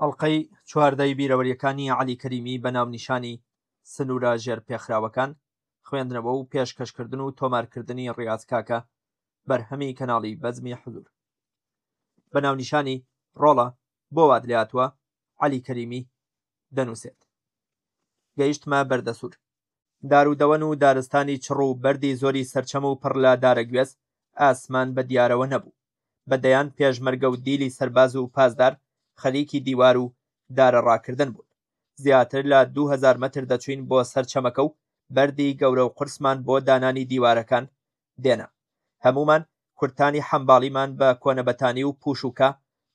ئەڵقەی چواردەی بیرەوەریەکانی عەلی کەریمی بە ناونیشانی، سنورە ژێر پێخراوەکان، خوێندنەوە و پێشکەشکردن و تۆمارکردنی ڕیاز کاکە، بەرهەمی کەناڵی بەزمی حزور. بە ناونیشانی، ڕۆڵە، بۆ وات لێهاتووە، عەلی کەریمی، دەنووسێت. گەیشتمە بەردەسوور. دار و دەوەن و دارستانی چڕ و بەردی زۆری سەرچەم و پڕ لە دارەگوێز، ئاسمان بە دیارەوە نەبوو. بە دەیان پێشمەرگە و دیلی سەرباز و پاسدار خەریکی دیوار و دارە ڕاکردن بوون. زیاتر لە دوو هەزار مەتر دەچووین بۆ سەر چەمەکە و بەردی گەورە و قورسمان بۆ دانانی دیوارەکان دێنە هەموومان کورتانی حەمباڵیمان بە کۆنەبەتانی و پوش و کا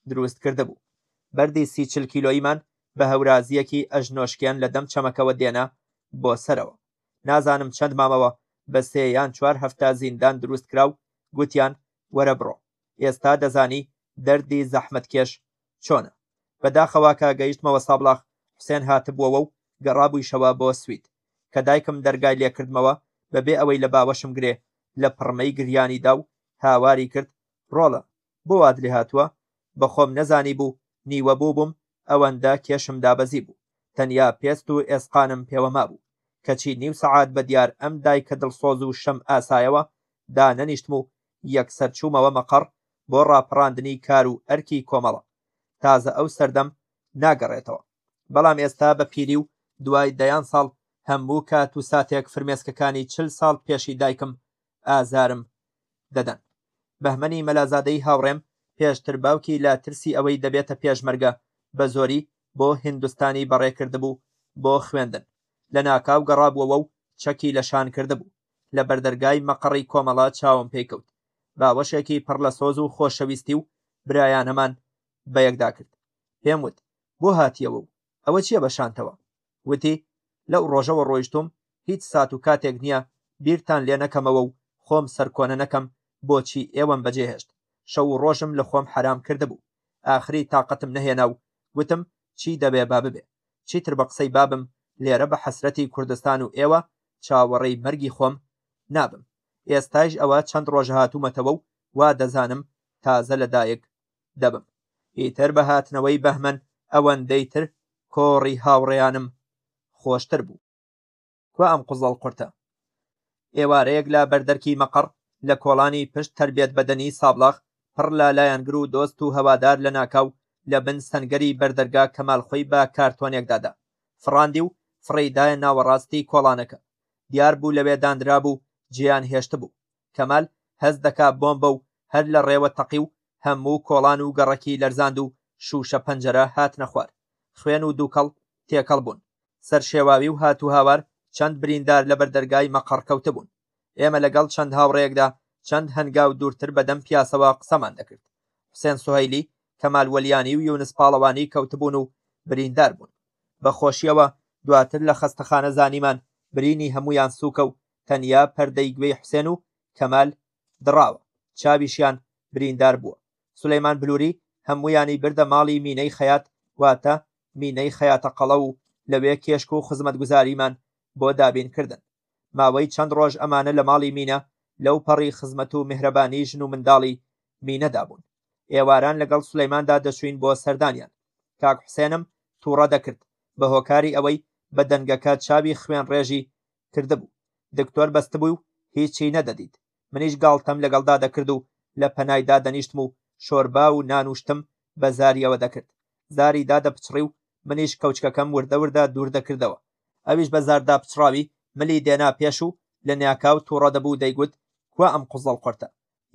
دروست کردبوو بەردی سی چل کیلۆییمان بە هەورازییەکی ئەژنۆشکێن لە دەم چەمەکەوە دێنە بۆ سەرەوە نازانم چەند مامەوە بە سێ یان چوار هەفتە زیندان دروست کرا و گوتیان وەرە بڕۆ ئێستا دەزانی دەردی زەحمەتکێش چۆنە؟ بەداخەوە کە گەیشتمەوە سابڵاخ، حوسێن هاتبووەوە و گەڕابوویشەوە بۆ سوید. کە دایکم دەرگای لێ کردمەوە، بەبێ ئەوەی لە باوەشم گرێ، لە پڕمەی گریانی دا و هاواری کرد، ڕۆڵە، بۆ وات لێ هاتووە؟ بە خۆم نەزانیبوو، نیوە بووبووم، ئەوەندە کێشم دابەزیبوو، تەنیا پێست و ئێسقانم پێوە مابوو. کەچی نیو سەعات بە دیار ئەم دایکە دڵسۆز و شەمئاسایەوە دانەنیشتم و یەکسەر چوومەوە مەقەڕ بۆ ڕاپەڕاندنی کار و ئەرکی کۆمەڵە، تازە ئەو سەردەم ناگەڕێتەوە، بەڵام ئێستا بە پیری و دوای دەیان ساڵ هەموو کات و ساتێک فرمێسکەکانی چل ساڵ پێشی دایکم ئازارم دەدەن. بەهمەنی مەلازادەی هاوڕێم پێشتر باوکی لە ترسی ئەوەی دەبێتە پێشمەرگە بە زۆری بۆ هیندوستانی بەڕێکردبوو بۆ خوێندن، لەناکاو گەڕابووەوە و چەکی لە شان کردبوو. لە بەردەرگای مەقەڕی کۆمەڵە چاوم پێی کەوت، باوەشێکی پڕ لە سۆز و خۆشەویستی و برایانەمان بە یەکدا کرد. پێم وت، بۆ هاتییەوە و ئەوە چییە بە شانتەوە؟ وتی، لەو ڕۆژەوە ڕۆیشتووم هیچ سات و کاتێک نییە بیرتان لێ نەکەمەوە و خۆم سەرکۆنە نەکەم بۆچی ئێوەم بەجێهێشت، شەو و ڕۆژم لە خۆم حەرام کردبوو، ئاخری تاقەتم نەهێنا و گوتم، چی دەبێ با ببێ، چیتر بە قسەی بابم لێرە بە حەسرەتی کوردستان و ئێوە چاوەڕێی مەرگی خۆم نابم ئێستایش ئەوە چەند ڕۆژ هاتوومەتەوە و وا دەزانم تازە لەدایک دەبم ئیتر بە هاتنەوەی بەهمەن ئەوەندەی تر کۆڕی هاوڕێیانم خۆشتر بوو کوا ئەم قوزەڵ قورتە ئێوارەیەک لە بەردەرکی مەقڕ لە کۆڵانی پشت تربێت بەدەنی سابڵاغ پڕ لە لایەنگر و دۆست و هەوادار لە ناکاو لە بن سەنگەری بەردەرگا کەمال خۆی بە کارتۆنێکدادا فڕاندی و فڕێی دایە ناوەڕاستی کۆڵانەکە. دیار بوو لەوێ داندرابوو و جێیان هێشتبوو. کەمال هەست دەکا بۆمبە و هەر لە ڕێوە تەقی و هەموو کۆڵان و گەڕەکی لەرزاند و شووشە پەنجەرە هاتنە خوار. خوێن و دووکەڵ تێکەڵ بوون. سەرشێواوی و هاتوهاوار چەند بریندار لە بەردەرگای مەقەڕ کەوتبوون. ئێمە لەگەڵ چەند هاوڕێیەکدا چەند هەنگاو دوورتر بە دەم پیاسەوە قسەمان دەکرد حسێن سوهیلی کەمال وەلیانی و یونس پاڵەوانی کەوتبوون و بریندار بوون بە خۆشیەوە دواتر لە خەستەخانە زانیمان برینی هەمویان سووکە و تەنیا پەردەی گوێی حسێن و کەمال دڕاوە چاویشیان بریندار بووە سلەیمان بلووری هەمویانی بردە ماڵی مینەی خەیات واتە مینەی خەیاتە قەڵە و لەوێ کێشک و خزمەتگوزاریمان بۆ دابین کردن ماوەی چەند ڕۆژ ئەمانە لە ماڵی مینە لەو پەڕی خزمەت و میهرەبانی ژن و منداڵی مینەدا بوون. ئێواران لەگەڵ سولەیماندا دەچووین بۆ سەردانیان. کاک حوسێنم تووڕە دەکرد، بە هۆکاری ئەوەی بە دەنگەکە چاوی خوێنڕێژی کردبوو. دکتۆر بەستبووی و هیچی نەدەدیت. منیش گاڵتەم لەگەڵدا دەکرد و لە پەنای دادەنیشتم و شۆربا و نان و شتم بە زاریەوە دەکرد زاری دادەپچڕی و منیش کەوچکەکەم وردە وردە دوور دەکردەوە ئەویش بە زاردا پچڕاوی ملی دێنا پێش و لە نیاکاو تووڕە دەبوو دەیگوت کوا ئەم قوزەڵ قورتە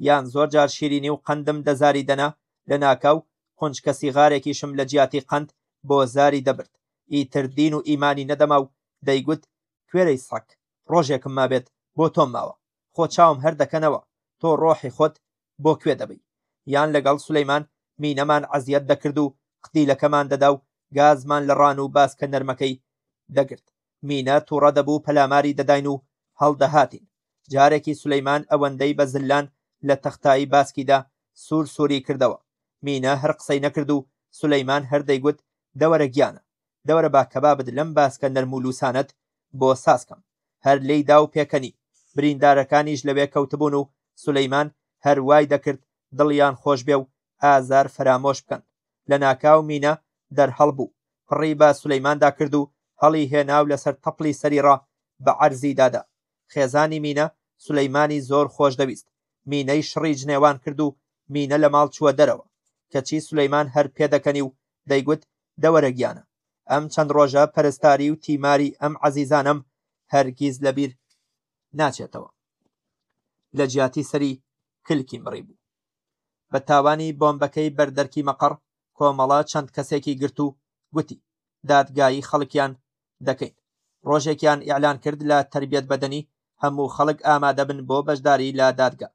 یان زۆر جار شیرینی و قەندم دە زاری دەنا لە ناکاو قونچکە سیغارێکیشم لە جیاتی قەند بۆ زاری دەبرد ئیتر دین و ئیمانی نەدەما و دەیگوت کوێرەی سەگ ڕۆژێکم مابێت بۆ تۆم ماوە خۆ چاوم هەر دەکەنەوە تۆ ڕۆحی خۆت بۆ کوێ دەبەی یان لەگەڵ سولەیمان مینەمان عەزیەت دەکرد و قتیلەکەمان دەدا و گازمان لە ڕان و باسکە نەرمەکەی دەگرت مینە تووڕە دەبوو پەلاماری دەداین و هەڵدەهاتین جارێکی سولەیمان ئەوەندەی بە زلان لە تەختایی باسکیدا سوور سووری کردەوە مینە هەر قسەی نەکرد و سولەیمان هەر دەیگوت دەوەرە گیانە دەوەرە با کەبابت لەم باسکە نەرم و لووسانەت بۆ ساز کەم. هەر لێی دا و پێکەنی. بریندارەکانیش لەوێ کەوتبوون و سولەیمان هەر وای دەکرد دڵیان خۆش بێ و ئازار فەرامۆش بکەن. لە ناکاو مینە دەرهەڵ بوو. پڕی بە سولەیمان دا کرد و هەڵی هێنا و لەسەر تەپڵی سەری ڕا بە عەرزی دا دا. خێزانی مینە سولەیمانی زۆر خۆش دەویست. مینەی شڕی جنێوان کرد و مینە لە ماڵ چووە دەرەوە. کەچی سولەیمان هەر پێدەکەنی و دەیگوت دەوەرە گیانە ئەم چەند ڕۆژە پەرستاری و تیماری ئەم عەزیزانەم هەرگیز لەبیر ناچێتەوە لە جیاتی سەری کلکی مڕی بوو بە تاوانی بۆمبەکەی بەردەرکی مەقەڕ کۆمەڵە چەند کەسێکی گرت و گوتی دادگایی خەڵکیان دەکەین ڕۆژێکیان ئیعلان کرد لە تربیت بەدەنی هەموو خەڵک ئامادەبن بۆ بەشداری لە دادگا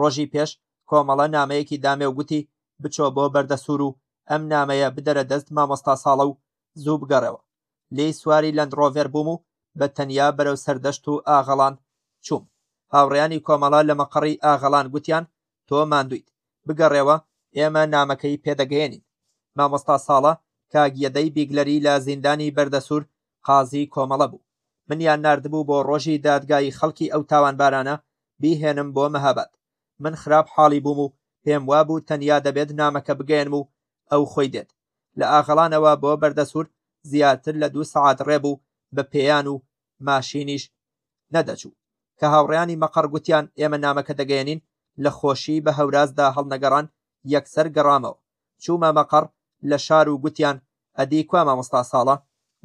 ڕۆژی پێش کۆمەڵە نامەیەکی دامێ و گوتی بچۆ بۆ بەردەسوور و ئەم نامەیە بدەرە دەست مامۆستا ساڵە و زوو بگەڕێوە. لێی سواری لەندڕۆڤێر بووم و بە تەنیا بەرەو سەردەشت و ئاغەڵان چووم. هاوڕێیانی کۆمەڵە لە مەقەڕی ئاغەڵان گوتیان تۆ ماندوویت، بگەڕێوە ئێمە نامەکەی پێ دەگەیەنین. مامۆستا ساڵە کاک یەدەی بیگلەری لە زیندانی بەردەسوور قازی کۆمەڵە بوو. منیان ناردبوو بۆ ڕۆژی دادگایی خەڵکی ئەو تاوانبارانە بیهێنم بۆ مەهاباد. من خراپ حاڵی بووم و پێم وابوو تەنیا دەبێت نامەکە بگەیەنم و ئەو خۆی دێت. لە ئاغەڵانەوە بۆ بەردەسوور زیاتر لە دوو سەعات ڕێ بوو بە پێیان و ماشینیش نەدەچوو. کە هاوڕێیانی مەقەڕ گوتیان ئێمە نامەکە دەگەیەنین، لە خۆشی بە هەورازدا هەڵنەگەڕان یەکسەر گەڕامەوە. چوومە مەقەڕ لە شار و گوتیان ئەدی کوا مامۆستا ساڵە؟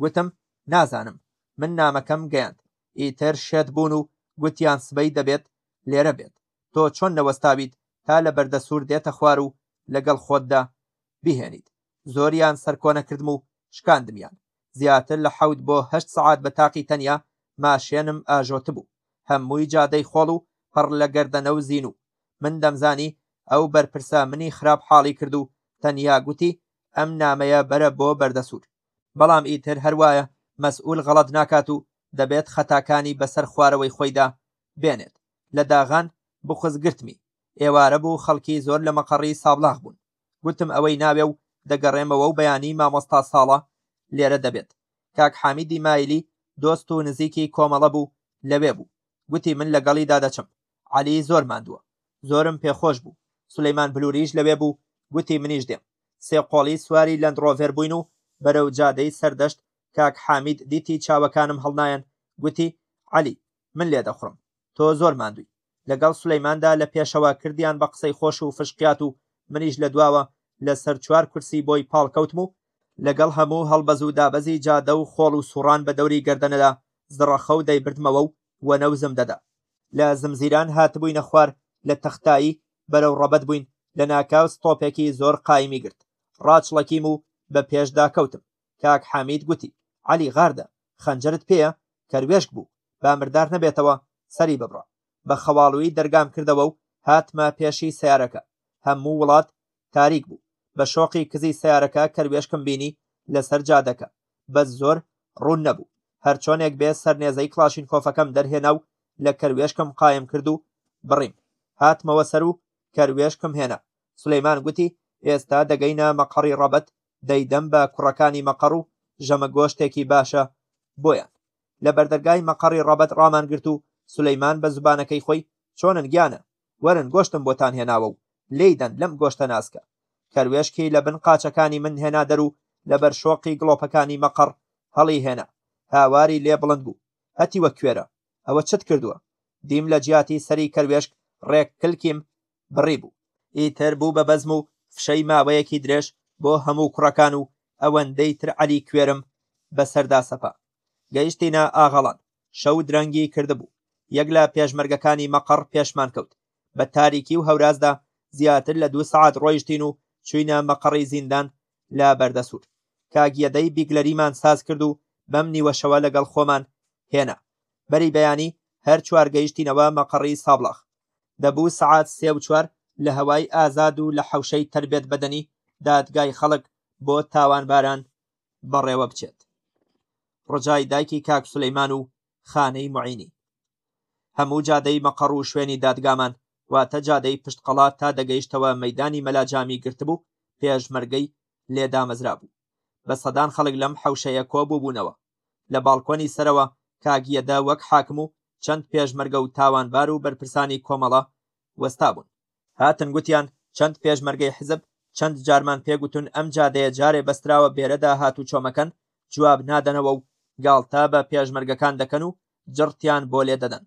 گوتم نازانم. من نامەکەم گەیاند. ئیتر شێت بوون و گوتیان سبەی دەبێت لێرە بێت، تۆ چۆن نەوەستاویت تا لە بەردەسوور دێتە خوار و لەگەڵ خۆتدا بیهێنیت؟ زۆریان سەرکۆنە کردم و شکاندمیان. زیاتر لە حەوت بۆ هەشت سەعات بە تاقی تەنیا ماشێنم ئاژۆتبوو. هەمووی جادەی خۆڵ و پڕ لە گەردەنە و زینوو. من دەمزانی ئەو بەرپرسە منی خراپ حاڵی کرد و تەنیا گوتی ئەم نامەیە بەرە بۆ بەردەسوور. بەڵام ئیتر هەروایە مەسئول غەڵەت ناکات و دەبێت خەتاکانی بەسەر خوارەوەی خۆیدا بێنێت، لە داغان بوخز گرتمی، ئێوارە بوو خەڵکی زۆر لە مەقەڕی سابڵاغ بوون، گوتم ئەوەی ناوێ و دەگەڕێمەوە و بەیانی مامۆستا ساڵە لێرە دەبێت، کاک حامیدی مایلی دۆست و نزیکی کۆمەڵە بوو لەوێ بوو، گوتی من لەگەڵیدا دەچم، عەلی زۆر ماندووە. زۆرم پێخۆش بوو. سولەیمان بلووریش لەوێ بوو، گوتی منیش دێم. سێ قۆڵی سواری لەندڕۆڤێر بووین و بەرەو جادەی سەردەشت، کاک حامید دیتی چاوەکانم هەڵنایەن، گوتی، عەلی، من لێ دەخوڕم. تۆ زۆر ماندووی. لەگەڵ سولەیماندا لە پێشەوە کردیان بە قسەی خۆش و فشقیات و منیش لە دواوە لە سەر چوار کورسی بۆی پاڵ کەوتم و، لەگەڵ هەموو هەڵبەز و دابەزی جادە و خۆڵ و سووڕان بە دەوری گەردەنەدا زڕەخە و دەیبردمەوە و و نەوزم دەدا. لە زمزیران هاتبووینە خوار لە تەختایی بەرەو ڕەبەت بووین، لەناکاو ستۆپێکی زۆر قایمی گرت، ڕاچڵەکیم و بە پێشدا کەوتم، کاک حامید گوتی، عەلی غاردە، خەنجەرت پێیە؟ کەروێشک بوو، با مردار نەبێتەوە، سەری ببڕە. بە خەواڵووی دەرگام کردەوە و هاتمە پێشی سەیارەکە، هەموو وڵات تاریک بوو، بە شۆقی کزی سەیارەکە کەروێشکم بینی لەسەر جادەکە، بەس زۆر ڕوون نەبوو. هەرچۆنێک بێ سەر نێزەی کڵاشینکۆفەکەم دەرهێنا و لە کەروێشکم قایم کرد و بڕیم. هاتمەوە سەر و کەروێشکم هێنا. سولەیمان گوتی ئێستا دەگەینە مەقەڕی ڕەبەت دەیدەم بە کوڕەکانی مەقەڕ و ژەمە گۆشتێکی باشە بۆیان. لە بەردەرگای مەقەڕی ڕەبەت ڕامان گرت و سولەیمان بە زبانەکەی خۆی چۆنن گیانە وەرن گۆشتم بۆتان هێناوە و لێی دەن لەم گۆشتە ناسکە. کەروێشکی لە بن قاچەکانی من هێنا دەر و لەبەر شۆقی گڵۆپەکانی مەقەڕ هەڵی هێنا. هاواری لێ بڵند بوو. هەتیوە کوێرە! ئەوە چت کردووە؟ دیم لە جیاتی سەری کەروێشک ڕێک کلکیم بڕی بوو. ئیتر بوو بە بەزم و فشەی ماوەیەکی درێژ بۆ هەموو کوڕەکان و ئەوەندەی تر عەلی کوێرم بە سەردا سەپا. گەیشتینە ئاغەڵان. شەو درەنگی کردبوو، یەک لە پێشمەرگەکانی مەقەڕ پێشمان کەوت، بە تاریکی و هەورازدا زیاتر لە دوو سەعات ڕۆیشتین و چووینە مەقەڕی زیندان لە بەردەسوور، کاک یەدەی بیگلەریمان ساز کرد و بەم نیوەشەوە لەگەڵ خۆمان هێنا، بەری بەیانی هەر چوار گەیشتینەوە مەقەڕی سابڵاغ، دەبوو سەعات سێ و چوار لە هەوای ئازاد و لە حەوشەی تەربێت بەدەنی دادگای خەڵک بۆ تاوانباران بەڕێوە بچێت ڕجای دایکی کاک سلەیمان و خانەی معینی هەموو جادەی مەقەڕ و شوێنی دادگامان واتە جادەی پشت قەڵا تا دەگەیشتەوە مەدانی مەلاجامی گرتبوو پێشمەرگەی لێ دامەزرا بوو بە سەدان خەڵک لەم حەوشەیە کۆ بووبوونەوە لە باڵکۆنی سەرەوە کاگیەدە وەک حاکم و چەند پێشمەرگە و تاوانبار و بەرپرسانی کۆمەڵە وەستابوون. هاتن گوتیان چەند پێشمەرگەی حزب چەند جارمان پێ گوتون ئەم جادەیە جارێ بەستراوە بێرەدا هاتوچۆ مەکەن، جواب نادەنەوە و گاڵتە بە پێشمەرگەکان دەکەن و جڕتیان بۆ لێ دەدەن.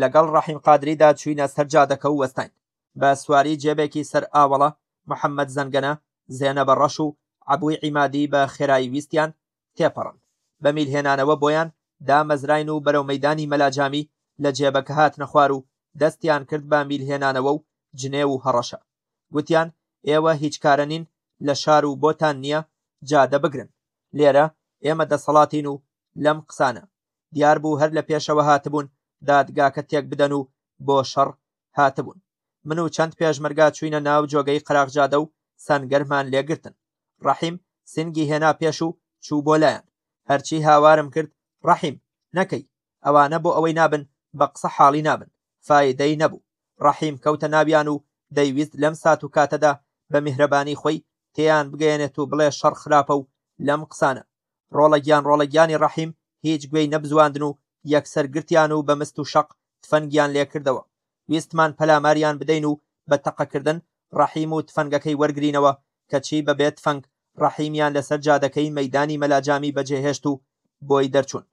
لەگەڵ ڕەحیم قادریدا چووینە سەر جادەکە و وەستاین. بە سواری جێبێکی سەر ئاوەڵە، محەممەد زەنگەنە، زێنەبە ڕەش و عەبووی عیمادی بە خێرایی ویستیان تێپەڕن، بە میل هێنانەوە بۆیان دامەزراین و بەرەو مەیدانی مەلاجامی لە جێبەکە هاتنە خوار و دەستیان کرد بە میل هێنانەوە و جنێو و هەڕەشە. گوتیان، ئێوە هیچ کارە نین لە شار و بۆتان نییە جادە بگرن. لێرە ئێمە دەسەڵاتین و لەم قسانە، دیار بوو هەر لە پێشەوە هاتبوون دادگاکە تێک بدەن و بۆ شەڕ هاتبوون من و چەند پێشمەرگا چوینە ناو جۆگەی قەراغجادە و سەنگەرمان لێگرتن ڕەحیم سنگی هێنا پێش و چوو بۆ لایان هەرچی هاوارم کرد ڕەحیم نەکەی ئەوانە بۆ ئەوەی نابن بە قسە حاڵی نابن فایدەی نەبوو ڕەحیم کەوتە ناویان و دەیویست لەم سات و کاتەدا بە میهرەبانی خۆی تێیان بگەیەنێت و بڵێ شەڕ خراپە و لەم قسانە ڕۆڵە گیان ڕۆڵە گیانی ڕەحیم هیچ گوێی نەبزواندن و یەکسەر گرتیان و بە مست و شەق تفەنگیان لێ کردەوە. ویستمان پەلاماریان بدەین و بە تەقە کردن ڕەحیم و تفەنگەکەی وەرگرینەوە، کەچی بە بێ تفەنگ ڕەحیمیان لە سەر جادەکەی مەیدانی مەلاجامی بە جێ هێشت و بۆی دەرچوون.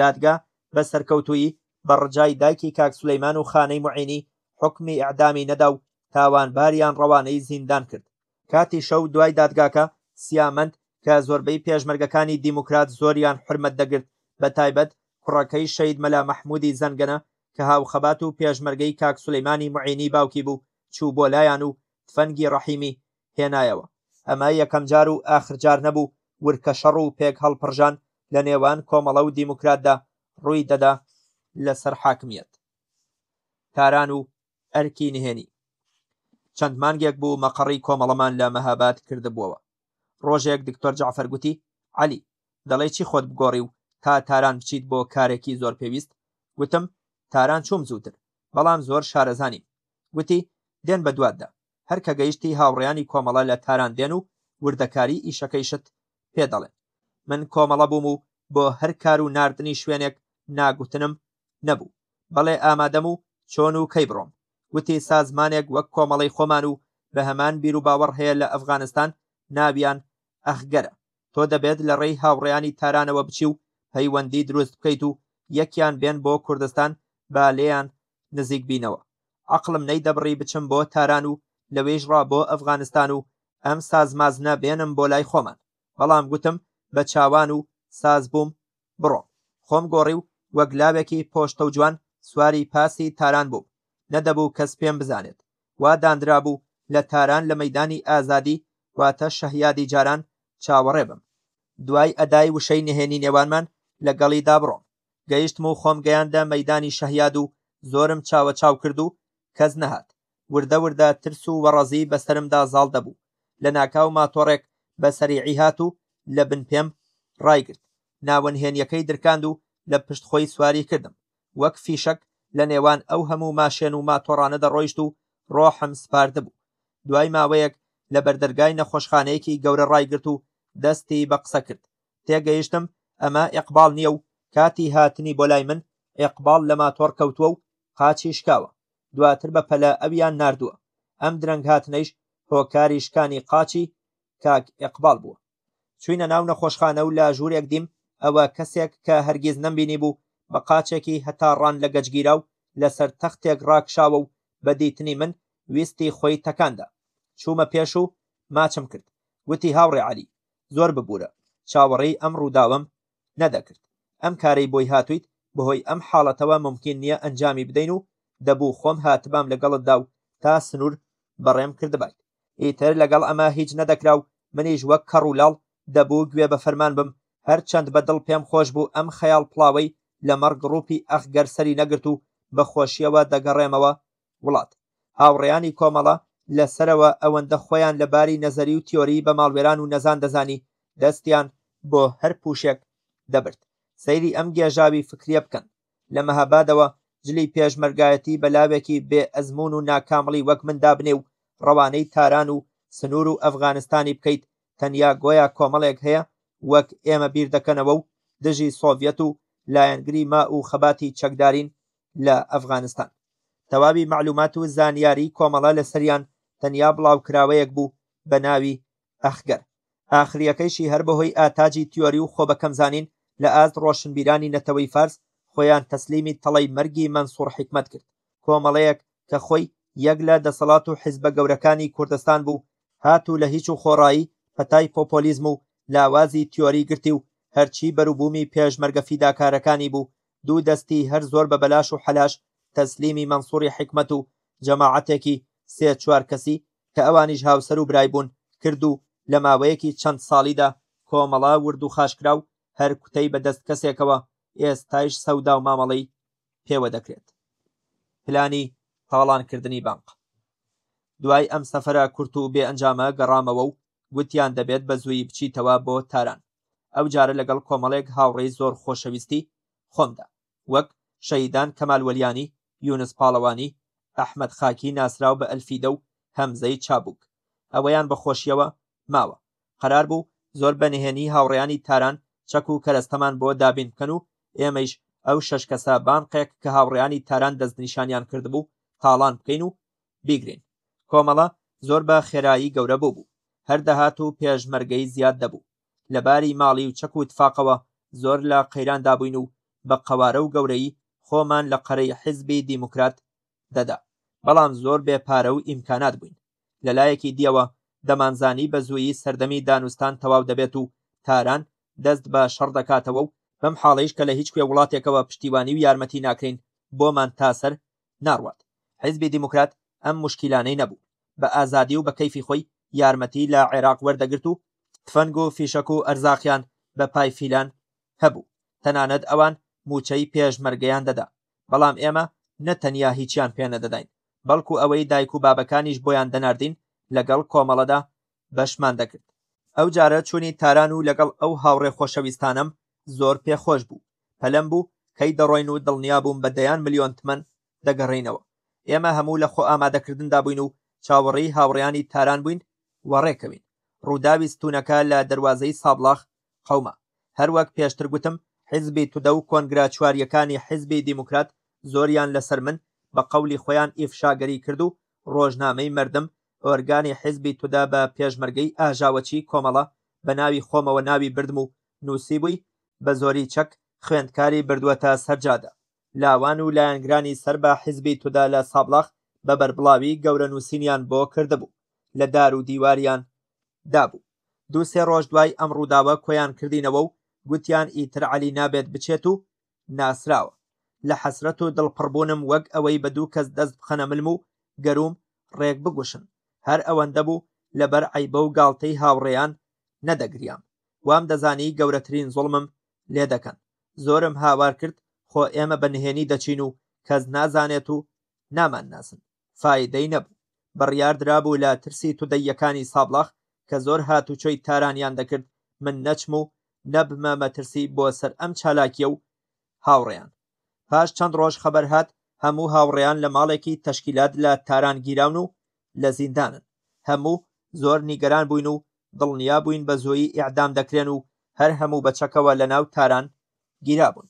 دادگا بە سەرکەوتوویی بە ڕجای دایکی کاک سولەیمان و خانەی موعینی حوکمی ئێعدامی نەدا و تاوانباریان ڕەوانەی زیندان کرد. کاتی شەو دوای دادگاکە، سیامەند، کە زۆربەی پێشمەرگەکانی دیموکرات زۆریان حورمەت دەگرت، بە تایبەت کوڕەکەی شەهید مەلا مەحموودی زەنگەنە کە هاوخەبات و پێشمەرگەی کاک سولەیمانی موعینی باوکی بوو، چوو بۆ لایان و تفەنگی ڕەحیمی هێنایەوە. ئەمە یەکەم جار و ئاخر جار نەبوو ورکە شەڕ و پێکهەڵپڕژان لە نێوان کۆمەڵە و دیموکراتدا ڕووی دەدا لەسەر حاکمییەت. تاران و ئەرکی نهێنی. چەند مانگێک بوو مەقەڕی کۆمەڵەمان لە مەهاباد کردبووەوە. ڕۆژێک دکتۆر جەعفەر گوتی، عەلی، دەڵێی چی خۆت بگۆڕی و تا تاران بچیت بۆ کارێکی زۆر پێویست؟ گوتم، تاران چووم زووتر، بەڵام زۆر شارەزا نیم. گوتی، دێن بە دواتدا. هەر کە گەیشتی هاوڕێیانی کۆمەڵە لە تاران دێن و وردەکاریی ئیشەکەیشت پێ دەڵێن. من کۆمەڵە بووم و بۆ هەر کار و ناردنی شوێنێک ناگوتنم نەبوو، بەڵێ ئامادەم و چۆن و کەی بڕۆم؟ گوتی سازمانێک وەک کۆمەڵەی خۆمان و بە هەمان بیروباوەڕ هەیە لە ئەفغانستان، ناویان، ئەخگەرە، تۆ دەبێت لە ڕێی هاوڕێیانی تارانەوە بچی و پەیوەندی دروست بکەیت و یەکیان بێن بۆ کوردستان با لێیان نزیک بینەوە. عەقڵم نەیدەبڕی بچم بۆ تاران و لەوێیش ڕا بۆ ئەفغانستان و ئەم سازمازنە بێنم بۆ لای خۆمان، بەڵام گوتم بە چاوان و ساز بووم، بڕۆ خۆم گۆڕی و وەک لاوێکی پۆشتە و جوان سواری پاسی تاران بووم نەدەبوو کەس پێم بزانێت وا دانرا بوو لە تاران لە مەدانی ئازادی واتە شەهیادی جاران چاوەڕێ بم دوای ئەدای وشەی نهێنی نێوانمان لەگەڵی دابڕۆم گەیشتم و خۆم گەیاندە مەدانی شەهیاد و زۆرم چاوە چاو کرد و کەس نەهات وردە وردە ترس و وەڕەزی بەسەرمدا زاڵ دەبوو، لەناکاو ماتۆڕێک بە سەریعی هات و لە بن پێم ڕایگرت، ناوە نهێنیەکەی درکاند و لە پشت خۆی سواری کردم، وەک فیشەک لە نێوان ئەو هەموو ماشێن و ماتۆڕانە دەڕۆیشت و ڕۆحم سپاردبوو، دوای ماوەیەک لە بەردەرگای نەخۆشخانەیەکی گەورە ڕایگرت و دەستی بە قسە کرد، تێگەیشتم ئەمە ئێقباڵ نیە و کاتی هاتنی بۆ لای من ئێقباڵ لە ماتۆڕ کەوتووە و قاچی شکاوە، دواتر بە پەلە ئەویان ناردووە، ئەم درەنگ هاتنەیش هۆکاری شکانی قاچی کاک ئێقباڵ بووە. چووینە ناو نەخۆشخانە و لە ژوورێک دیم ئەوە کەسێک کە هەرگیز نەمبینیبوو بە قاچێکی هەتا ڕان لە گەچ گیراو لەسەر تەختێک ڕاکشاوە و بە دیتنی من ویستی خۆی تەکان دا. چوومە پێش و ماچم کرد. گوتی هاوڕێ عەلی! زۆر ببوورە. چاوەڕێی ئەم ڕووداوەم نەدەکرد ئەم کارەی بۆی هاتویت بەهۆی ئەم حاڵەتەوە مومکین نیە ئەنجامی بدەین و دەبوو خۆم هاتبام لەگەڵتدا و تا سنور بەڕێم کردبایت ئیتر لەگەڵ ئەمە هیچ نەدەکرا و منیش وەک کەڕ و لاڵ دەبوو گوێ بە فەرمان بم هەر چەند بە دڵ پێم خۆش بوو ئەم خەیاڵ پڵاوەی لەمەڕ گڕوپی ئەخ گەر سەری نەگرت و بە خۆشیەوە دەگەڕێمەوە وڵات هاوڕێیانی کۆمەڵە لە سەرەوە ئەوەندە خۆیان لە باری نەزەری و تیۆری بە ماڵوێران و نەزان دەزانی دەستیان بۆ هەر پوشێک دەبرد سەیری ئەم گێژاوی فکریە بکەن لە مەهابادەوە جلی پێشمەرگایەتی بە لاوێکی بێ ئەزمون و ناکامڵی وەک من دابنێ و ڕەوانەی تاران و سنور و ئەفغانستانی بکەیت تەنیا گۆیا کۆمەڵێک هەیە وەک ئێمە بیردەکەنەوە و دژی سۆڤیەت و لایەنگری ما و خەباتی چەکدارین لە ئەفغانستان تەواوی معلومات و زانیاری کۆمەڵە لەسەریان تەنیا بڵاوکراوەیەک بوو بە ناوی ئەخگەر ئاخریەکەیشی هەر بەهۆی ئاتاجی تیۆری و خۆبەکەمزانین لە ئاست ڕۆشنبیرانی نەتەوەی فارس خۆیان تەسلیمی تەڵەی مەرگی مەنسوڕ حکمت کرد کۆمەڵەیەک کە خۆی یەک لە دەسەڵات و حزبە گەورەکانی کوردستان بوو هات و لە هیچ و خۆڕایی پەتای پۆپۆلیزم و لاوازی تیۆری گرتی و هەرچی بەروبوومی پێشمەرگە فیداکارەکانی بوو دوو دەستی هەر زۆر بە بەلاش و حەلاش تەسلیمی مەنسووری حیکمەت و جەماعەتێکی سێ چوار کەسی کە ئەوانیش هاوسەر و برای بوون کرد و لە ماوەیەکی چەند ساڵیدا کۆمەڵە وردوخاشکراو هەر کوتەی بە دەست کەسێکەوە ئێستایش سەودا و مامەڵەی پێوە دەکرێت. پلانی تاڵانکردنی بانق دوای ئەم سەفەرە کورت و بێئەنجامە گەڕامەوە و گوتیان دەبێت بە زوویی بچیتەوە بۆ تاران. ئەو جارە لەگەڵ کۆمەڵێک هاوڕێی زۆر خۆشەویستی خۆمدا وەک شەهیدان کەمال وەلیانی، یونس پاڵەوانی، ئەحمەد خاکی ناسراو بە ئەلفیدە و هەمزەی چابووک ئەوەیان بە خۆشیەوە ماوە، قەرار بوو زۆر بە نهێنی هاوڕێیانی تاران چەک و کەرەستەمان بۆ دابین بکەن و ئێمەیش ئەو شەش کەسە بانقێک کە هاوڕێیانی تاران دەستنیشانیان کردبوو تاڵان بکەین و بیگرین کۆمەڵە زۆر بە خێرایی گەورە بوو بوو هەر دەهات و پێشمەرگەی زیاد دەبوو لە باری ماڵی و چەک و تفاقەوە زۆر لە قەیراندا بووین و بە قەوارە و گەورەیی خۆمان لە قەرەی حیزبی دیموکرات دەدا بەڵام زۆر بێ پارە و ئیمکانات بووین لە لایەکی دیەوە دەمانزانی بە زوویی سەردەمی دانوستان تەواو دەبێت و تاران دەست بە شەڕ دەکاتەوە و بەم حاڵەیش کە لە هیچ کوێ وڵاتێکەوە پشتیوانی و یارمەتی ناکرین بۆمان تاسەر ناڕوات حیزبی دیموکرات ئەم موشکیلانەی نەبوو بە ئازادی و بە کەیفی خۆی یارمەتی لە عێراق وەردەگرت و تفەنگ و فیشەک و ئەرزاقیان بە پای فیلان هەبوو تەنانەت ئەوان موچەی پێشمەرگەیان دەدا بەڵام ئێمە نە تەنیا هیچیان پێ نەدەداین بەڵکو ئەوەی دایک و بابەکانیش بۆیان دەناردین لەگەڵ کۆمەڵەدا بەشمان دەکرد. ئەو جارە چوونی تاران و لەگەڵ ئەو هاوڕێ خۆشەویستانەم زۆر پێخۆش بوو، پەلەم بوو کەی دەڕۆین و دڵنیا بووم بە دەیان ملیۆن تمەن دەگەڕێینەوە. ئێمە هەموو لە خۆئامادەکردندا بووین و چاوەڕێی هاوڕێیانی تاران بووین وەڕێکەوین. ڕووداوی ستوونەکە لە دەروازەی سابڵاخ قەوما. هەروەک پێشتر گوتم حیزبی تودە و کۆنگرە چواریەکانی حیزبی دیموکرات زۆریان لەسەر من بە قەولی خۆیان ئیفشاگەری کرد و ڕۆژنامەی مەردم ئۆرگانی حیزبی تودە بە پێشمەرگەی ئاژاوەچی کۆمەڵە بە ناوی خۆمەوە ناوی بردم و نوسیبوی بە زۆری چەک خوێندکاری بردوەتە سەر جادە. لاوان و لایەنگرانی سەر بە حیزبی تودە لە سابڵاخ بە بەربڵاوی گەورە نوسینیان بۆ کردبو لە دار و دیواریان دابوو. دوو سێ ڕۆژ دوای ئەم ڕووداوە کۆیان کردینەوە و گوتیان ئیتر عەلی نابێت بچێت و ناسراوە. لە حەسرەت و دڵپڕبوونم وەک ئەوەی بە دوو کەس دەست بخەنە ملم و گەرووم ڕێک بگوشن، هەر ئەوەندە بوو لەبەر عەیبە و گاڵتەی هاوڕێیان نەدەگریام. وام دەزانی گەورەترین زوڵمم لێ دەکەن. زۆرم هاوار کرد خۆ ئێمە بە نهێنی دەچین و کەس نازانێت و نامانناسن. فایدەی نەبوو، بڕیار درابوو لە ترسی تودەییەکانی سابڵاخ کە زۆر هاتوچۆی تارانیان دەکرد من نەچم و نەبمە مەترسی بۆ سەر ئەم چالاکیە و هاوڕێیان پاش چەند ڕۆژ خەبەر هات هەموو هاوڕێیان لە ماڵێکی تەشکیلات لە تاران گیراون و لە زیندانن هەموو زۆر نیگەران بووین و دڵنیا بووین بە زوویی ئیعدام دەکرێن و هەر هەموو بە چەکەوە لە ناو تاران گیرابوون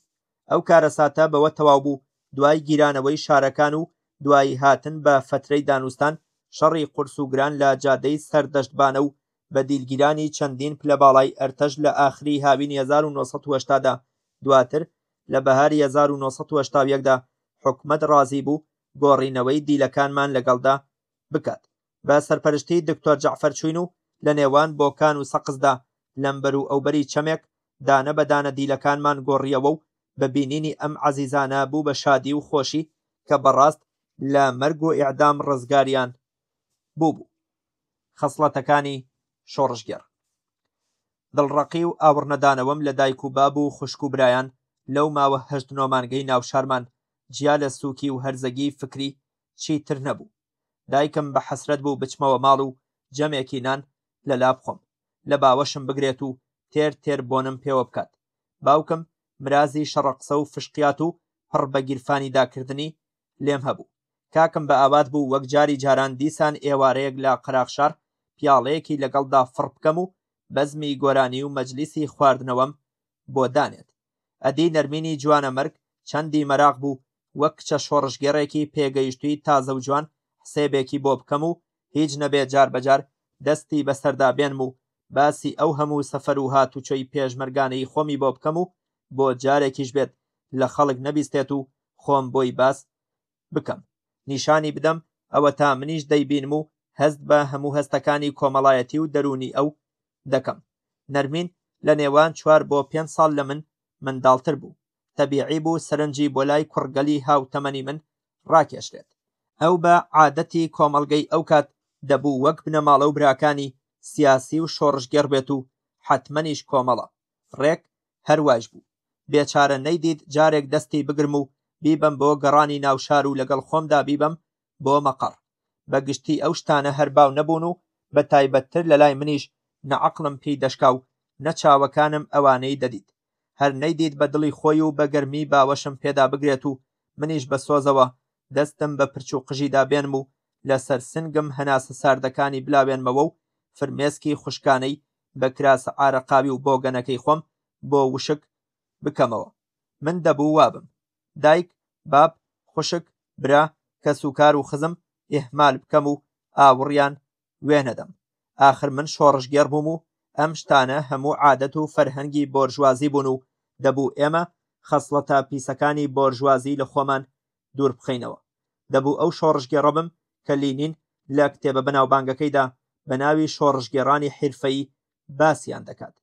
ئەو کارەساتە بەوە تەواو بوو دوای گیرانەوەی شارەکان و دوایی هاتن بە فەترەی دانوستان شەڕی قورس و گران لە جادەی سەردەشت بانە و بە دیلگیرانی چەندین پلە باڵای ئەرتەش لە ئاخری هاوینی 1970 دا دواتر لە بەهاری 1971 دا حکومەت ڕازی بوو گۆڕینەوەی دیلەکانمان لەگەڵدا بکات بە سەرپەرشتی دکتۆر جەعفەر چووین و لە نێوان بۆکان و سەقزدا لەمبەر و ئەوبەری چەمێک دانە بە دانە دیلەکانمان گۆڕییەوە و بە بینینی ئەم عەزیزانە بوو بە شادی و خۆشی کە بەڕاست لە مەرگ و ئیعدام ڕزگاریان بووبوو. خەسڵەتەکانی شۆڕشگێڕ دڵڕەقی و ئاوڕنەدانەوەم لە دایک و باب و خوشک و برایان لەو ماوە هەشت نۆ مانگەی ناو شارمان جیا لە سووکی و هەرزەگیی فکری چیتر نەبوو. دایکم بە حەسرەت بوو بچمەوە ماڵ و جەمێکی نان لەلا بخۆم لە باوەشم بگرێت و تێر تێر بۆنم پێوە بکات باوکم مرازی شەڕەقسە و فشقیات و پڕ بە گیرفانی داکردنی لێم هەبوو کاکم بە ئاوات بوو وەک جاری جاران دیسان ئێوارەیەک لە قەراخشار پیاڵەیەکی لەگەڵدا فڕ بکەم و بەزمی گۆرانی و مەجلیسی خواردنەوەم بۆ دانێت ئەدی نەرمینی جوانەمەرگ چەندی مەراق بوو وەک کچە شۆڕشگێڕێکی پێگەیشتووی تازە و جوان حسێبێکی بۆ بکەم و هیچ نەبێ جار بە جار دەستی بە سەردا بێنم و باسی ئەو هەموو سەفەر و هاتوچۆی پێشمەرگانەی خۆمی بۆ بکەم و بۆ جارێکیش بێت لە خەڵک نەبیستێت و خۆم بۆی باس بکەم نیشانی بدەم ئەوەتا منیش دەیبینم و هەست بە هەموو هەستەکانی کۆمەڵایەتی و دەروونی ئەو دەکەم نەرمین لە نێوان چوار بۆ پێنج ساڵ لە من منداڵتر بوو تەبیعی بوو سەرنجی بۆ لای کوڕگەلی هاوتەمەنی من ڕاکێشرێت ئەو بە عادەتی کۆمەڵگەی ئەو کات دەبوو وەک بنەماڵە و براکانی سیاسی و شۆڕشگێڕ بێت و حەتمەنیش کۆمەڵە ڕێک هەروایش بوو بێچارە نەیدیت جارێک دەستی بگرم و بیبەم بۆ گەڕانی ناوشار و لەگەڵ خۆمدا بیبەم بۆ مەقەڕ بە گشتی ئەو شتانە هەر باو نەبوون و بە تایبەتتر لە لای منیش نە عەقڵم پێی دەشکا و نە چاوەکانم ئەوانەی دەدیت هەر نەیدیت بە دڵی خۆی و بە گەرمی باوەشم پێدا بگرێت و منیش بە سۆزەوە دەستم بە پرچ و قژیدا بێنم و لەسەر سنگم هەناسە ساردەکانی بلاوێنمەوە و فرمێسکی خوشکانەی بە کراسە عارەقاوی و بۆگەنەکەی خۆم بۆ وشک بکەمەوە من دەبوو وابم دایک، باب، خوشک، برا، کەس و کار و خزم ئیهمال بکەم و ئاوڕیان وێ نەدەم. ئاخر من شۆڕشگێڕ بووم و ئەم شتانە هەموو عادەت و فەرهەنگی بۆرژوازی بوون و دەبوو ئێمە خەسڵەتە پیسەکانی بۆرژوازی لە خۆمان دوور بخەینەوە. دەبوو ئەو شۆڕشگێڕە بم کە لینین لە کتێبە بەناوبانگەکەیدا بە ناوی شۆڕشگێڕانی حیرفەیی باسیان دەکات.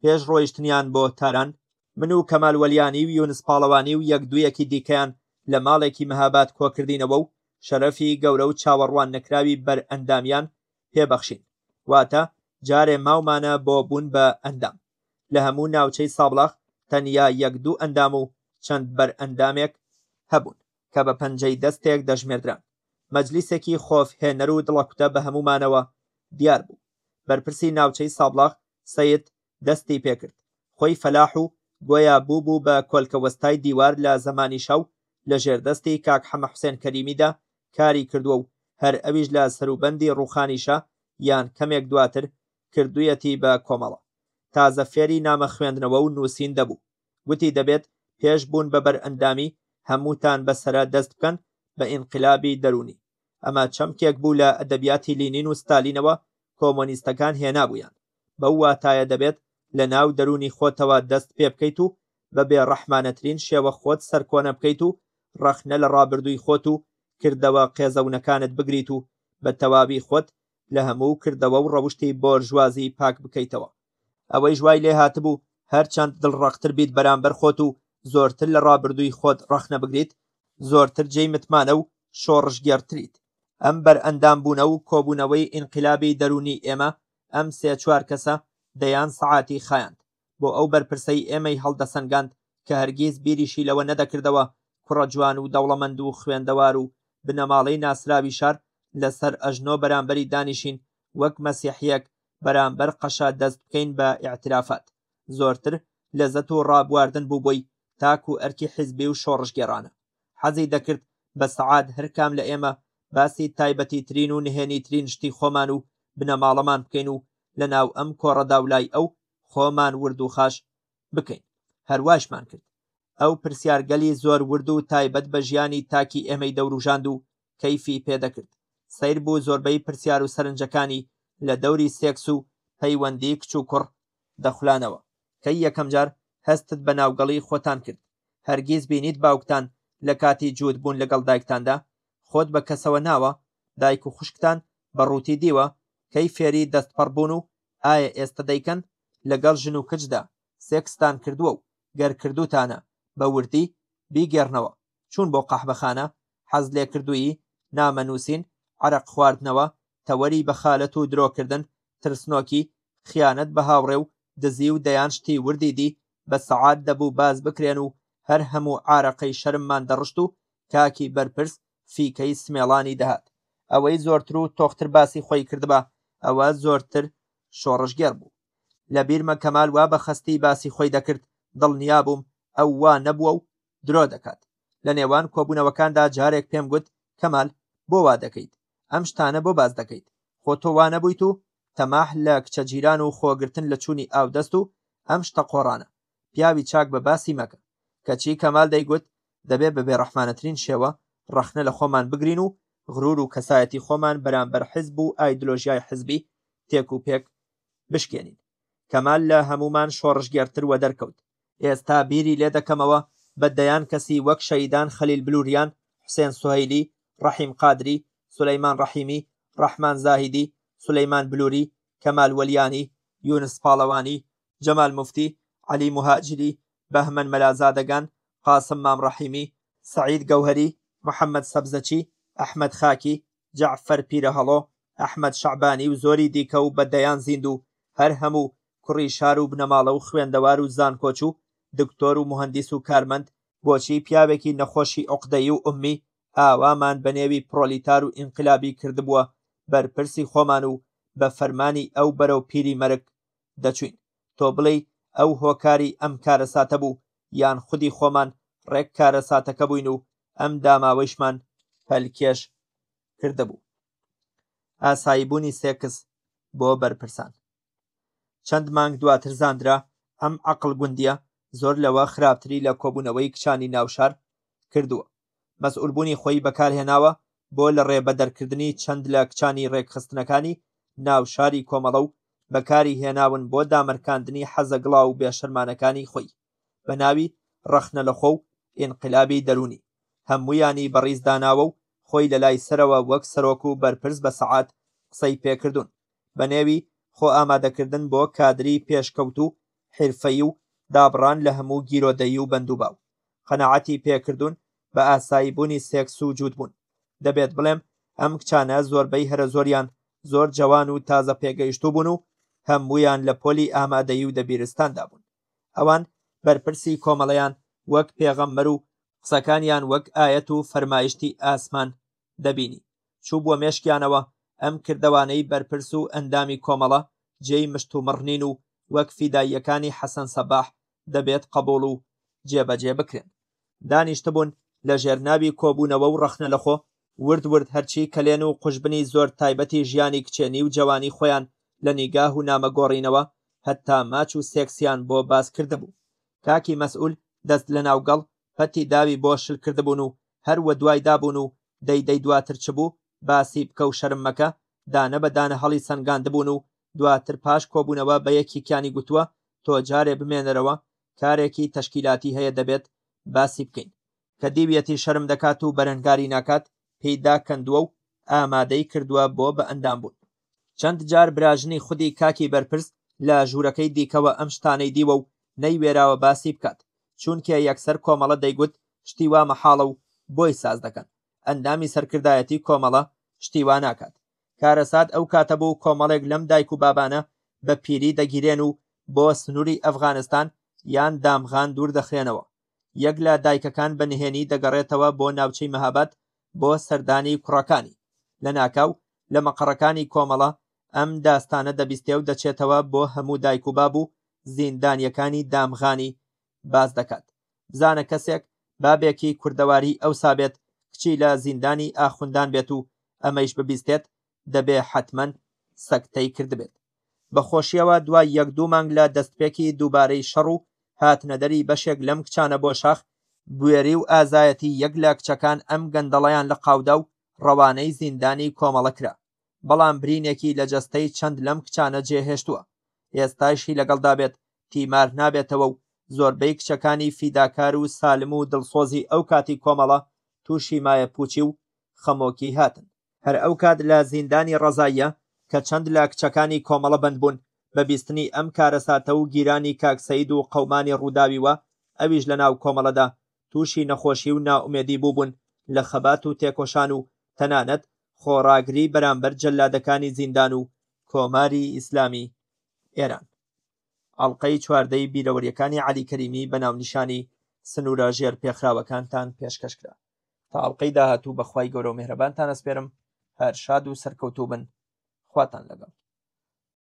پێش ڕۆیشتنیان بۆ تاران، من و کەمال وەلیانی و یونس پاڵەوانی و یەک دوویەکی دیکەیان لە ماڵێکی مەهاباد کۆکردینەوە و شەرەفی گەورە و چاوەڕوان نەکراوی بەرئەندامیان پێ بەخشین، واتە جارێ ماومانە بۆ بوون بە ئەندام. لە هەموو ناوچەی سابڵاغ تەنیا یەک دوو ئەندام و چەند بەرئەندامێک هەبوون، کە بە پەنجەی دەستێک دەژمێردران، مەجلیسێکی خۆفهێنەر و دڵەکوتە بە هەموومانەوە دیار بوو، بەرپرسی ناوچەی سابڵاغ سەید دەستی پێکرد خۆی فەلاح و گۆیا بووبوو بە کۆلکە وەستای دیوار لە زەمانی شا و لە ژێردەستی کاک حەمە حوسێن کەریمیدا کاری کردووە و هەر ئەویش لە سەروبەندی ڕووخانی شا یان کەمێک دواتر کردوویەتی بە کۆمەڵە. تازە فێری نامە خوێندنەوە و نووسین دەبوو. گوتی دەبێت پێش بوون بە بەرئەندامی هەمووتان بە سەرە دەست بکەن بە ئینقلابی دەروونی. ئەمە چەمکێک بوو لە ئەدەبیاتی لینین و ستالینەوە کۆمۆنیستەکان هێنابوویان، بەو واتایە دەبێت لە ناو دەروونی خۆتەوە دەست پێ بکەیت و بە بێڕەحمانەترین شێوە خۆت سەرکۆنە بکەیت و ڕەخنە لە ڕابردووی خۆت و کردەوە قێزەونەکانت بگریت و بە تەواوی خۆت لە هەموو کردەوە و ڕەوشتی بۆرژوازی پاک بکەیتەوە. ئەوەیش وای لێ هاتبوو هەرچەند دڵڕەقتر بیت بەرامبەر خۆت و زۆرتر لە ڕابردووی خۆت ڕەخنە بگریت، زۆرتر جێی متمانە و شۆڕشگێڕتریت. ئەم بەرئەندام بوونە و کۆبوونەوەی ئینقلابی دەروونی ئێمە ئەم سێ چوار کەسە دەیان سەعاتی خایاند بۆ ئەو بەرپرسەی ئێمەی هەڵدەسەنگاند کە هەرگیز بیریشی لەوە نەدەکردەوە کوڕە جوان و دەوڵەمەند و خوێندەوار و بنەماڵەی ناسراوی شار لە سەر ئەژنۆ بەرامبەری دانیشین وەک مەسیحیەک بەرامبەر قەشە دەست بکەین بە ئیعترافات زۆرتر لەزەت و ڕابواردن بوو بۆی تاکو ئەرکی حیزبی و شۆڕشگێڕانە. حەزی دەکرد بە سەعات هەر کام لە ئێمە باسی تایبەتیترین و نهێنیترین شتی خۆمان و بنەماڵەمان بکەین و لە ناو ئەم کۆڕەدا و لای ئەو خۆمان ورد و خاش بکەین. هەر وایشمان کرد. ئەو پرسیارگەلی زۆر ورد و تایبەت بە ژیانی تاکی ئێمەی دەوروژاند و کەیفی پێ دەکرد. سەیر بوو زۆربەی پرسیار و سەرنجەکانی لە دەوری سێکس و پەیوەندی کچ و کوڕ دەخولانەوە، کەی یەکەم جار هەستت بە ناوگەڵی خۆتان کرد؟ هەرگیز بینیت باوکتان لە کاتی جووت بوون لەگەڵ دایکتاندا؟ خۆت بە کەسەوە ناوە؟ دایک و خوشکتان بە ڕووتی دیوە؟ کەی فێری دەستپەڕ بوون و ئایا ئێستە دەیکەن؟ لەگەڵ ژن و کچدا سێکستان کردووە و گەر کردووتانە، بە وردی بیگێڕنەوە. چوون بۆ قەحبەخانە، حەزلێکردوویی، نامەنووسین، عەرەق خواردنەوە، تەوەری بەخالەت و درۆکردن، ترسنۆکی، خیانەت بە هاوڕێ و دزی و دەیان شتی وردی دی، بە سەعات دەبوو باس بکرێن و هەر هەموو عارەقەی شەرممان دەڕشت و کاکی بەرپرس فیکەی سمێڵانی دەهات. ئەوەی زۆرتر و تۆختر باسی خۆی کردبا ئەوە زۆرتر شۆڕشگێڕ بوو. لەبیرمە کەمال وا بە خەستی باسی خۆی دەکرد، دڵنیابووم ئەو وا نەبووە و درۆ دەکات لە نێوان کۆبوونەوەکاندا جارێک پێم گوت کەمال بۆ وا دەکەیت ئەم شتانە بۆ باس دەکەیت خۆ تۆ وا نەبوویت و تەماح لە کچە جیران و خۆگرتن لە چوونی ئاودەست و ئەم شتە قۆڕانە پیاوی چاک بە باسی مەکە کەچی کەمال دەیگوت دەبێ بە بێڕەحمانەترین شێوە ڕەخنە لە خۆمان بگرین و غرور و کەسایەتی خۆمان بەرامبەر حزب و ئایدلۆژیای حزبی تێک و پێک بشکێنین کەمال لە هەموومان شۆڕشگێڕتر وەدەرکەوت. ئێستا بیری لێ دەکەمەوە بە دەیان کەسی وەک شەهیدان خەلیل بلوریان، حوسێن سوهەیلی، ڕەحیم قادری، سولەیمان ڕەحیمی، ڕەحمان زاهیدی، سولەیمان بلوری، کەمال وەلیانی، یونس پاڵەوانی، جەمال موفتی، عەلی موهاجری، بەهمەن مەلازادەگان، قاسم مام ڕەحیمی، سەعید گەوهەری، محەمەد سەبزەچی، ئەحمەد خاکی، جەعفەر پیرەهەڵۆ، ئەحمەد شەعبانی و زۆری دیکە و بە دەیان زیندوو، هەر هەموو، کوڕی شار و بنەماڵە و خوێندەوار و زانکۆچوو، دکتۆر و موهەندیس و کارمەند، بۆچی پیاوێکی نەخۆشی عوقدەیی و ئوممی، ئاوامان بە نێوی پرۆلیتار و ئینقلابی کردبووە بەرپرسی خۆمان و بە فەرمانی ئەو بەرەو پیری مەرگ دەچووین؟ تۆ بڵێی ئەو هۆکاری ئەم کارەساتە بوو، یان خودی خۆمان ڕێک کارەساتەکە بووین و ئەم داماوەیشمان پەلکێش کردبوو ئاسایی بوونی سێکس بۆ بەرپرسان چەند مانگ دواتر زاندرا ئەم عقل گوندیە زۆر لەوە خراپتری لە کۆبوونەوەی کچانی ناوشار کردووە مەسئولبوونی خۆی بەکارهێناوە بۆ لە ڕێ بەدەرکردنی چەند لە کچانی ڕێکخستنەکانی ناوشاری کۆمەڵە و بەکاری هێناون بۆ دامرکاندنی حەزە گڵاو و بێشەرمانەکانی خۆی بە ناوی ڕەخنە لە خۆ و ئینقلابی دەروونی، هەموویانی بەڕیز داناوە و خۆی لە لای سەرەوە وەک سەرۆک و بەرپرس بە سەعات قسەی پێ کردوون، بە نێوی خۆ ئامادەکردن بۆ کادری پێشکەوتوو و حیرفەیی و دابڕان لە هەموو گیرۆدەیی و بەندوباو، قەناعەتی پێ کردوون بە ئاسایی بوونی سێکس و جووت بوون. دەبێت بڵێم ئەم کچانە زۆربەی هەرە زۆریان زۆر جەوان و تازە پێگەیشتوو بوون و هەموویان لە پۆلی ئامادەیی و دەبیرستاندا بوون. ئەوان بەرپرسی کۆمەڵەیان وەک پێغەمبەر و قسەکانیان وەک ئایەت و فەرمایشتی ئاسمان دەبینی چووبووە مێشکیانەوە ئەم کردەوانەی بەرپرس و ئەندامی کۆمەڵە جێی مشتومڕ نین و وەک فیداییەکانی حەسەن سەباح دەبێت قەبوڵ و جێبەجێ بکرێن. دانیشتبوون لە ژێرناوی کۆبوونەوە و ڕەخنە لەخۆ، ورد ورد هەرچی کەلێن و قوژبنی زۆر تایبەتی ژیانی کچێنی و جەوانی خۆیان لە نیگاه و نامە گۆڕینەوە هەتا ماچ و سێکسیان بۆ باس کردبوو. کاکی مەسئول دەست لەناوگەڵ پەتی داوی بۆ شل کردبوون و هەر وە دوای دابوون و دەی دەی دواتر چ بوو باسی بکە و شەرم مەکە، دانە بە دانە هەڵی سەنگاندبوون و دواتر پاش کۆبوونەوە بە یەکیکیانی گوتووە تۆ جارێ بمێنەرەوە کارێکی تەشکیلاتی هەیە دەبێت باسی بکەین، کە دیویەتی شەرم دەکات و بەرەنگاری ناکات پێی داکەندووە و ئامادەی کردووە بۆ بەئەندام بوون. چەند جار براژنی خودی کاکی بەرپرس لە ژوورەکەی دیکەوە ئەم شتانەی دیوە و نەیوێراوە باسی بکات، چوونکێ یەکسەر کۆمەڵە دەیگوت شتی وا مەحاڵە و بۆی ساز دەکەن، ئەندامی سەرکردایەتی کۆمەڵە شتی وا ناکات، کارەسات ئەو کاتە بوو کۆمەڵێک لەم دایک و بابانە بە پیری دەگیرێن و بۆ سنووری ئەفغانستان یان دامغان دوور دەخرێنەوە. یەک لە دایکەکان بە نهێنی دەگەڕێتەوە بۆ ناوچەی مەهاباد بۆ سەردانی کوڕەکانی. لە ناکاو لە مەقەڕەکانی کۆمەڵە ئەم داستانە دەبیستێ و دەچێتەوە بۆ هەموو دایک و باب و زیندانییەکانی دامغانی باس دەکات، بزانە کەسێک بابێکی کوردەواری ئەوسا بێت کچی لە زیندانی ئاخوندان بێت و ئەمەیش ببیستێت دەبێ حەتمەن سەکتەی کردبێت. بە خۆشیەوە دوای یەک دوو مانگ لە دەستپێکی دووبارەی شەڕ و هاتنەدەری بەشێک لەم کچانە بۆ شاخ، بوێری و ئازایەتی یەک لە کچەکان ئەم گەندەڵەیان لە قاودا و ڕەوانەی زیندانی کۆمەڵە کرا. بەڵام برینێکی لە جەستەی چەند لەم کچانە جێهێشتووە، ئێستاشی لەگەڵدا بێت تیمار نابێتەوە و زۆربەی کچەکانی فیداکار و سالم و دڵسۆزی ئەو کاتی کۆمەڵە تووشی مایەپووچی و خەمۆکی هاتن. هەر ئەو کات لە زیندانی ڕەزاییە کە چەند لە کچەکانی کۆمەڵە بەند بوون، بە بیستنی ئەم کارەساتە و گیرانی کاک سەید و قەومانی ڕووداوی وا ئەویش لە ناو کۆمەڵەدا تووشی نەخۆشی و نائومێدی بووبوون لە خەبات و تێکۆشان و تەنانەت خۆڕاگری بەرامبەر جەلادەکانی زیندان و کۆماری ئیسلامی ئێران. ئەڵقەی چواردە ی بیرەوەریەکانی عەلی کەریمی بە ناونیشانی سنوورە ژێر پێخراوەکانتان پێشکەش کرا. تا ئەڵقەی داهاتوو بە خوای گەورە و میهرەبانتان ئەسپێرم. هەر شاد و سەرکەوتوو بن. خواتان لەگەڵ.